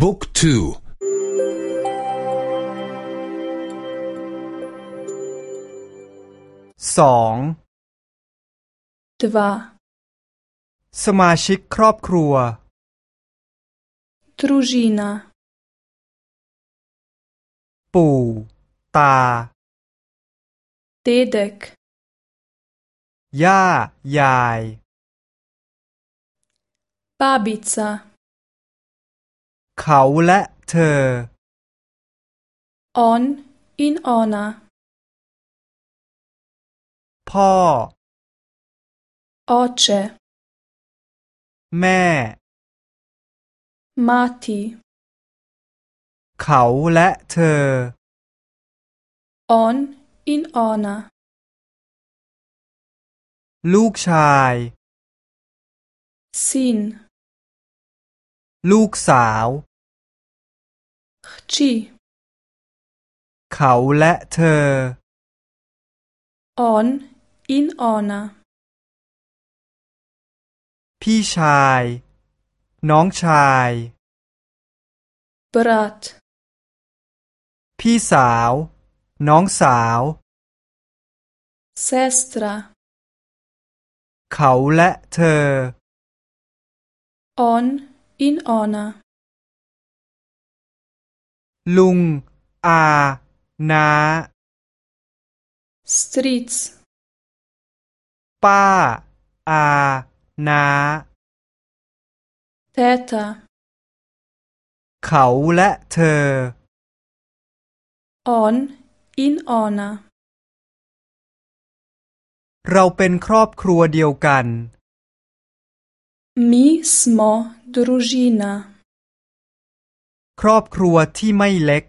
บุ๊กทูสองดวาสมาชิกครอบครัว družina ปู่ตา dedek ย่ายาย babica เขาและเธอ on in ona พ่อ oče แม่ mati เขาและเธอ on in ona ลูกชาย sin ลูกสาว hči เขาและเธอ on in ona พี่ชาย น้องชาย brat พี่สาว น้องสาว sestra เขาและเธอ on in ona ลุง อาน้า stric ป้า อาน้า teta เขาและเธอ on in ona เราเป็นครอบครัวเดียวกัน mi smo družina ครอบครัวที่ไม่เล็ก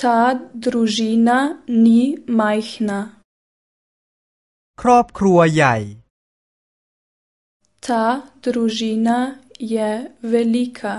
ta družina ni majhna ครอบครัวใหญ่ ta družina je velika